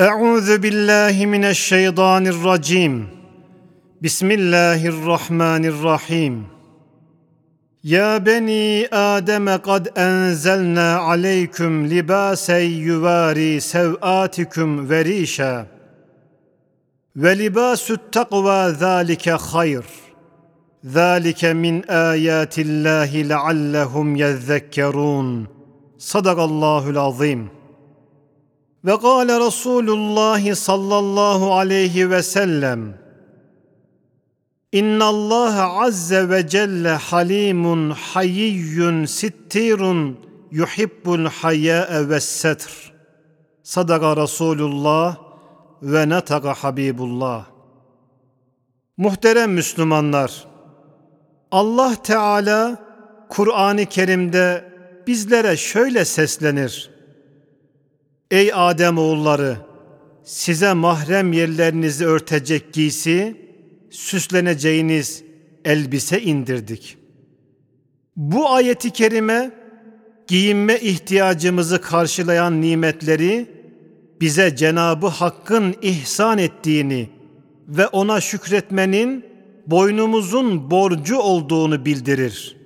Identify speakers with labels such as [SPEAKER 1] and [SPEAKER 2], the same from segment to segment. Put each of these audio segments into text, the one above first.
[SPEAKER 1] أعوذ بالله من الشيطان الرجيم بسم الله الرحمن الرحيم يا بني آدم قد أنزلنا عليكم لباسا يواري سوآتكم وريشا ولباس التقوى ذلك خير ذلك من آيات الله لعلهم يذكرون صدق الله العظيم ve kâle Resulullah sallallahu aleyhi ve sellem İnna Allah azze ve celle halimun hayiyyun sittirun yuhibbul hayâe ve setr. Sadaka Resulullah ve nataka Habibullah. Muhterem Müslümanlar, Allah Teala Kur'an-ı Kerim'de bizlere şöyle seslenir. Ey Adem oğulları, size mahrem yerlerinizi örtecek giysi, süsleneceğiniz elbise indirdik. Bu ayeti kerime giyinme ihtiyacımızı karşılayan nimetleri bize Cenabı Hakk'ın ihsan ettiğini ve ona şükretmenin boynumuzun borcu olduğunu bildirir.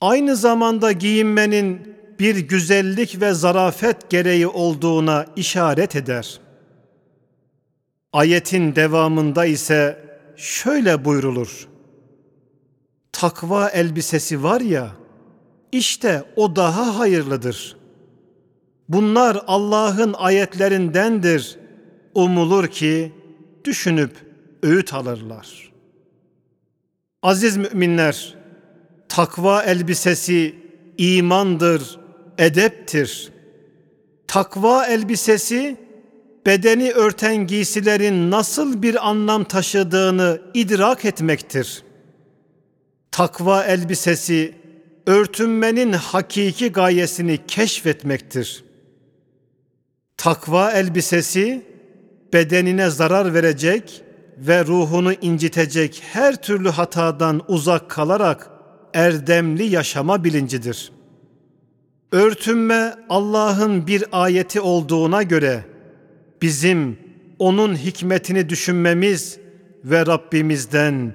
[SPEAKER 1] Aynı zamanda giyinmenin bir güzellik ve zarafet gereği olduğuna işaret eder. Ayetin devamında ise şöyle buyrulur. Takva elbisesi var ya, işte o daha hayırlıdır. Bunlar Allah'ın ayetlerindendir. Umulur ki düşünüp öğüt alırlar. Aziz müminler, takva elbisesi imandır, edeptir. Takva elbisesi bedeni örten giysilerin nasıl bir anlam taşıdığını idrak etmektir. Takva elbisesi örtünmenin hakiki gayesini keşfetmektir. Takva elbisesi bedenine zarar verecek ve ruhunu incitecek her türlü hatadan uzak kalarak erdemli yaşama bilincidir. Örtünme Allah'ın bir ayeti olduğuna göre bizim onun hikmetini düşünmemiz ve Rabbimizden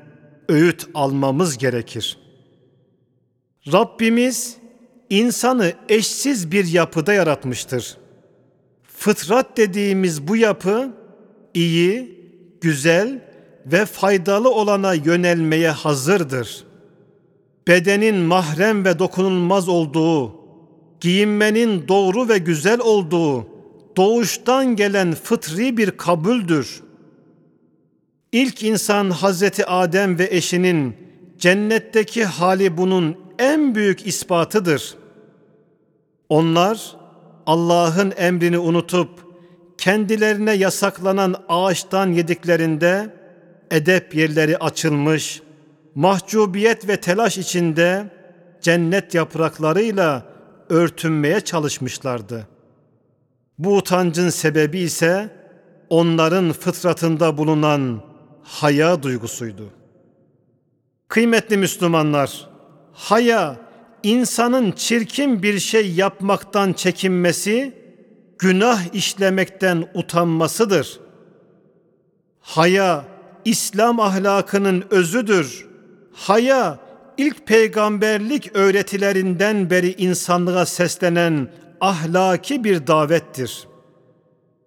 [SPEAKER 1] öğüt almamız gerekir. Rabbimiz insanı eşsiz bir yapıda yaratmıştır. Fıtrat dediğimiz bu yapı iyi, güzel ve faydalı olana yönelmeye hazırdır. Bedenin mahrem ve dokunulmaz olduğu, giyinmenin doğru ve güzel olduğu doğuştan gelen fıtri bir kabuldür. İlk insan Hazreti Adem ve eşinin cennetteki hali bunun en büyük ispatıdır. Onlar Allah'ın emrini unutup kendilerine yasaklanan ağaçtan yediklerinde edep yerleri açılmış, mahcubiyet ve telaş içinde cennet yapraklarıyla örtünmeye çalışmışlardı. Bu utancın sebebi ise onların fıtratında bulunan haya duygusuydu. Kıymetli Müslümanlar, haya insanın çirkin bir şey yapmaktan çekinmesi, günah işlemekten utanmasıdır. Haya İslam ahlakının özüdür. Haya ilk peygamberlik öğretilerinden beri insanlığa seslenen ahlaki bir davettir.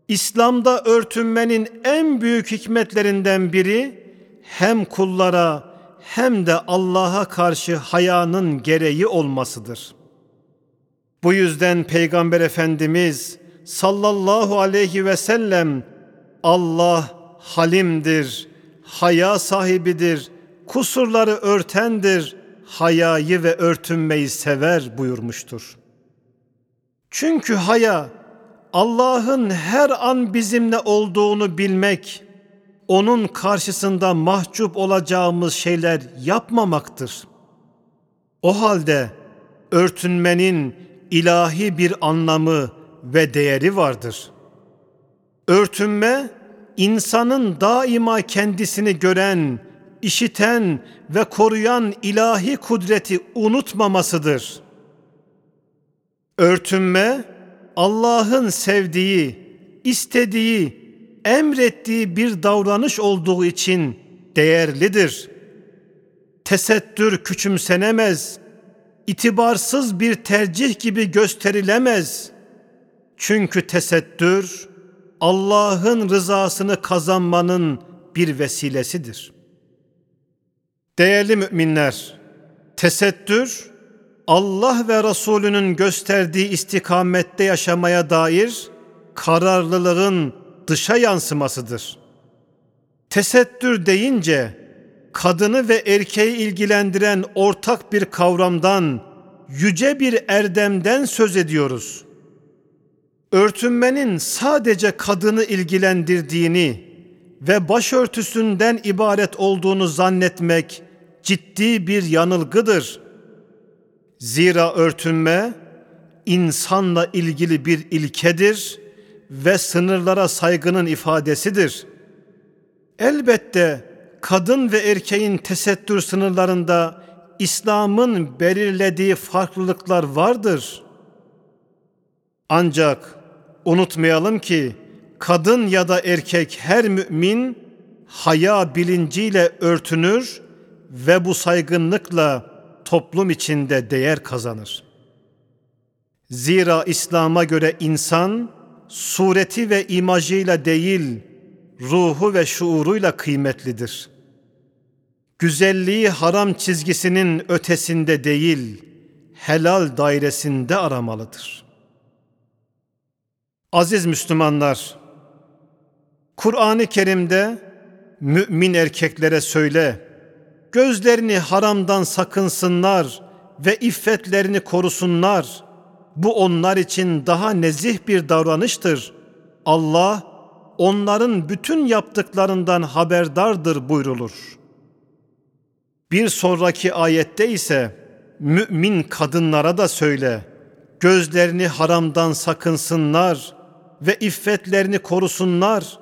[SPEAKER 1] İslam'da örtünmenin en büyük hikmetlerinden biri hem kullara hem de Allah'a karşı hayanın gereği olmasıdır. Bu yüzden Peygamber Efendimiz sallallahu aleyhi ve sellem Allah halimdir, haya sahibidir, kusurları örtendir, hayayı ve örtünmeyi sever buyurmuştur. Çünkü haya Allah'ın her an bizimle olduğunu bilmek, onun karşısında mahcup olacağımız şeyler yapmamaktır. O halde örtünmenin ilahi bir anlamı ve değeri vardır. Örtünme insanın daima kendisini gören, işiten ve koruyan ilahi kudreti unutmamasıdır. Örtünme Allah'ın sevdiği, istediği, emrettiği bir davranış olduğu için değerlidir. Tesettür küçümsenemez, itibarsız bir tercih gibi gösterilemez. Çünkü tesettür Allah'ın rızasını kazanmanın bir vesilesidir. Değerli müminler, tesettür Allah ve Resulünün gösterdiği istikamette yaşamaya dair kararlılığın dışa yansımasıdır. Tesettür deyince kadını ve erkeği ilgilendiren ortak bir kavramdan, yüce bir erdemden söz ediyoruz. Örtünmenin sadece kadını ilgilendirdiğini ve başörtüsünden ibaret olduğunu zannetmek ciddi bir yanılgıdır. Zira örtünme insanla ilgili bir ilkedir ve sınırlara saygının ifadesidir. Elbette kadın ve erkeğin tesettür sınırlarında İslam'ın belirlediği farklılıklar vardır. Ancak unutmayalım ki kadın ya da erkek her mümin haya bilinciyle örtünür ve bu saygınlıkla toplum içinde değer kazanır. Zira İslam'a göre insan sureti ve imajıyla değil, ruhu ve şuuruyla kıymetlidir. Güzelliği haram çizgisinin ötesinde değil, helal dairesinde aramalıdır. Aziz Müslümanlar, Kur'an-ı Kerim'de mümin erkeklere söyle, gözlerini haramdan sakınsınlar ve iffetlerini korusunlar. Bu onlar için daha nezih bir davranıştır. Allah onların bütün yaptıklarından haberdardır buyrulur. Bir sonraki ayette ise mümin kadınlara da söyle, gözlerini haramdan sakınsınlar ve iffetlerini korusunlar.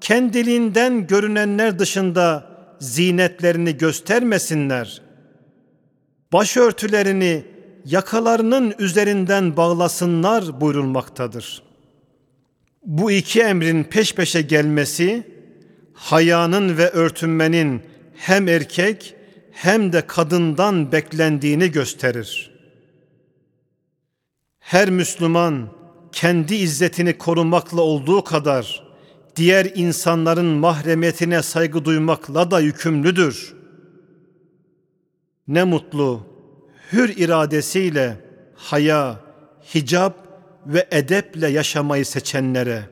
[SPEAKER 1] Kendiliğinden görünenler dışında zinetlerini göstermesinler. Başörtülerini yakalarının üzerinden bağlasınlar buyurulmaktadır. Bu iki emrin peş peşe gelmesi hayanın ve örtünmenin hem erkek hem de kadından beklendiğini gösterir. Her Müslüman kendi izzetini korumakla olduğu kadar diğer insanların mahremiyetine saygı duymakla da yükümlüdür. Ne mutlu hür iradesiyle haya, hicap ve edeple yaşamayı seçenlere.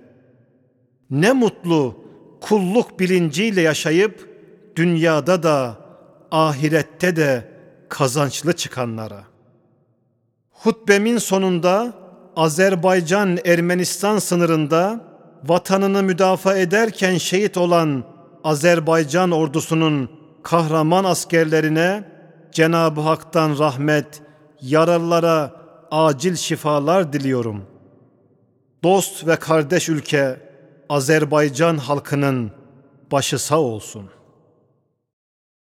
[SPEAKER 1] Ne mutlu kulluk bilinciyle yaşayıp dünyada da ahirette de kazançlı çıkanlara. Hutbemin sonunda Azerbaycan Ermenistan sınırında vatanını müdafaa ederken şehit olan Azerbaycan ordusunun kahraman askerlerine Cenab-ı Hak'tan rahmet, yaralılara acil şifalar diliyorum. Dost ve kardeş ülke Azerbaycan halkının başı sağ olsun.''